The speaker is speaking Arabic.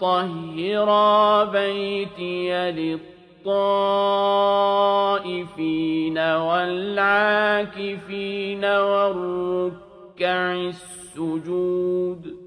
طَهِّرَا بَيْتِيَ لِلطَّائِفِينَ وَالْعَاكِفِينَ وَالرُّكَّعِ السُّجُودِ